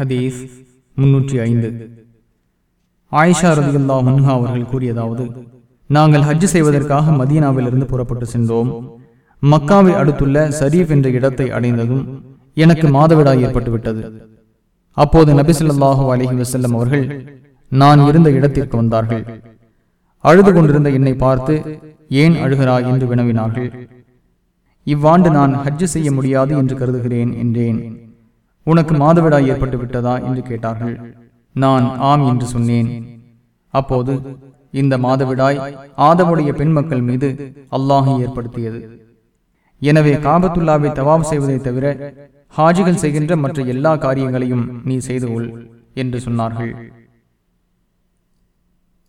ஹதீஸ் முன்னூற்றி ஐந்து. ஆயிஷா ரதியுல்லா முன்ஹா அவர்கள் கூறியதாவது நாங்கள் ஹஜ் செய்வதற்காக மதீனாவிலிருந்து புறப்பட்டு சென்றோம். மக்காவை அடுத்துள்ள சரீப் என்ற இடத்தை அடைந்ததும் எனக்கு மாதவிடா ஏற்பட்டுவிட்டது. அப்போது நபிசுல்லாஹு அலஹி வசல்லம் அவர்கள் நான் இருந்த இடத்திற்கு வந்தார்கள். அழுது கொண்டிருந்த என்னை பார்த்து ஏன் அழுகிறாய்? என்று வினவினார்கள். இவ்வாண்டு நான் ஹஜ்ஜு செய்ய முடியாது என்று கருதுகிறேன் என்றேன். உனக்கு மாதவிடாய் ஏற்பட்டு விட்டதா என்று கேட்டார்கள். நான் ஆம் என்று சொன்னேன். அப்போது இந்த மாதவிடாய் ஆதவுடைய பெண் மக்கள் மீது அல்லாஹை ஏற்படுத்தியது. எனவே காபத்துல்லாவை தவாப் செய்வதை தவிர ஹாஜிகள் செய்கின்ற மற்ற எல்லா காரியங்களையும் நீ செய்து கொள் என்று சொன்னார்கள்.